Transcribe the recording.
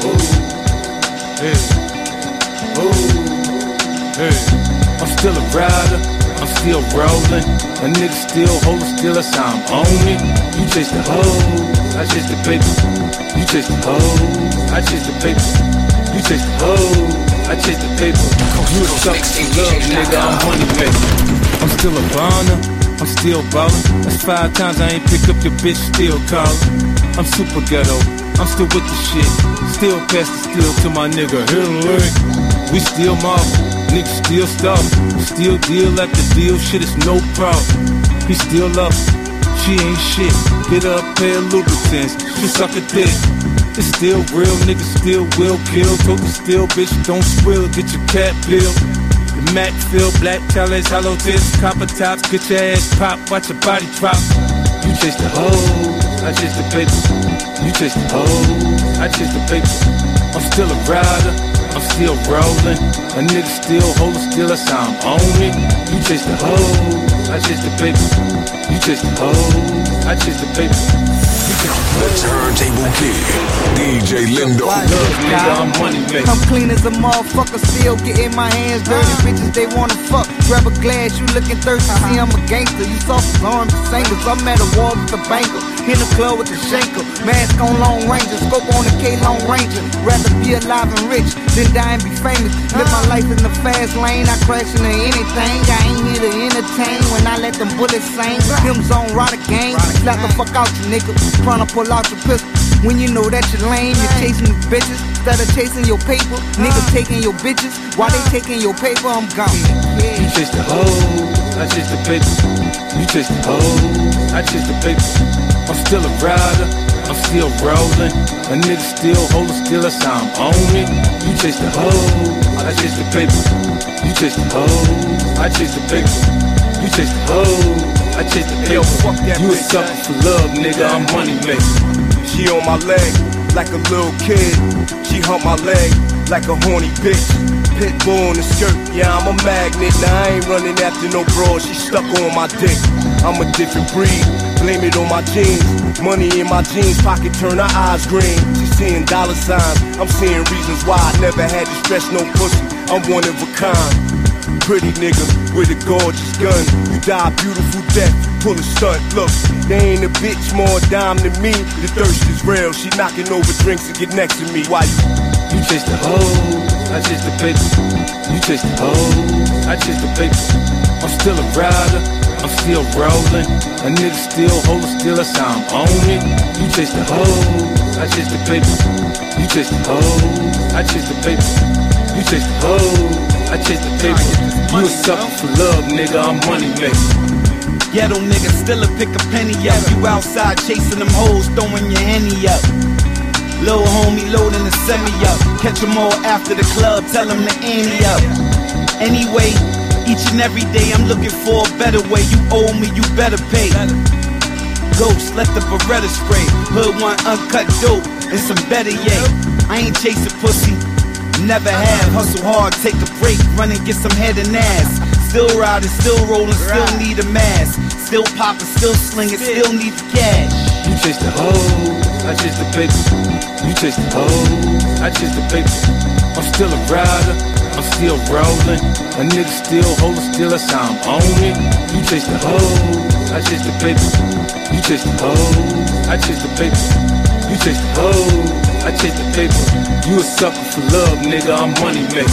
Oh, hey, oh, hey. I'm still a rider, I'm still rolling. A nigga still holding, still that's how I'm on it. You chase the hoe, I chase the paper. You chase the hoe, I chase the paper. You chase the hoe, I chase the paper. You a for love, nigga, I'm money maker. I'm still a burner, I'm still ballin'. That's five times I ain't pick up your bitch, still callin'. I'm super ghetto, I'm still with the shit. Still pass the steel to my nigga Hillary. We still mob, niggas still stuff. Still deal after deal, shit is no problem. He still up, she ain't shit. Get up, pay a lubricants, she suck a dick. It's still real, niggas still will kill. Told the still, bitch, don't swill, get your cat bill. The Mac feel black challenge, hollow tips, copper tops, get your ass pop, watch your body drop. You chase the hoe, I chase the paper. You chase the hoe, I chase the paper. I'm still a rider, I'm still rolling. A nigga still holding, still that's how I'm on it. You chase the hoe, I chase the paper. You chase the hoe, I chase the paper. The Turntable Kid, DJ Lindo. I'm clean as a motherfucker, still getting my hands dirty. Bitches, they wanna fuck. Grab a glass, you looking thirsty. See, I'm a gangster. You soft as R&B singers. I'm at a wall with the banker. In the club with the shanker. Mask on Lone Ranger. Scope on the K Long Ranger. Rather be alive and rich than die and be famous. Live my life in the fast lane. I crash into anything. I ain't here to entertain when I let them bullets sing. Them zone rider gang. Slap the fuck out you, nigga. Tryna pull out your pistol. When you know that you're lame, you're chasing these bitches. Instead of chasing your paper, niggas taking your bitches. While they taking your paper, I'm gone. You chase the hoe, I chase the paper. You chase the hoe, I chase the paper. I'm still a rider, I'm still rolling. A nigga still holding, still that's how I'm on it. You chase the hoe, I chase the paper. You chase the hoe, I chase the paper. You chase the hoe, I chase the paper. Yo, fuck that you a bitch, sucker for love, nigga. I'm money maker. She on my leg like a little kid. She hump my leg like a horny bitch. Pit bull in the skirt, yeah, I'm a magnet. Now I ain't running after no broad, she stuck on my dick. I'm a different breed, blame it on my jeans. Money in my jeans pocket, turn her eyes green. She seeing dollar signs, I'm seeing reasons why I never had to stress no pussy. I'm one of a kind. Pretty nigga with a gorgeous gun. You die a beautiful death, pull a stunt. Look, they ain't a bitch more dime than me. The thirst is real. She knocking over drinks to get next to me. Why you? Chase the hoe, I chase the paper. You chase the hoe, I chase the paper. I'm still a rider, I'm still rolling. A nigga still holding, still that's how I'm on it. You chase the hoe, I chase the paper. You chase the hoe, I chase the paper. You chase the hoe, I chase the paper. You a sucker for love, nigga, I'm money maker. Ghetto nigga still a pick a penny up. You outside chasing them hoes, throwing your henny up. Little homie loading the semi up. Catch 'em all after the club, tell 'em to ante up. Anyway, each and every day I'm looking for a better way. You owe me, you better pay. Ghost, let the Beretta spray. Hood one uncut dope and some better yay. I ain't chasing pussy, never have. Hustle hard, take a break, run and get some head and ass. Still riding, still rolling, still need a mask. Still popping, still slinging, still need the cash. You chase the hoe, I chase the paper. You chase the hoe, I chase the paper. I'm still a rider, I'm still rolling. A nigga still holding, still that's how I'm on it. You chase the hoe, I chase the paper. You chase the hoe, I chase the paper. You chase the hoe, I chase the paper. You a sucker for love, nigga, I'm money maker.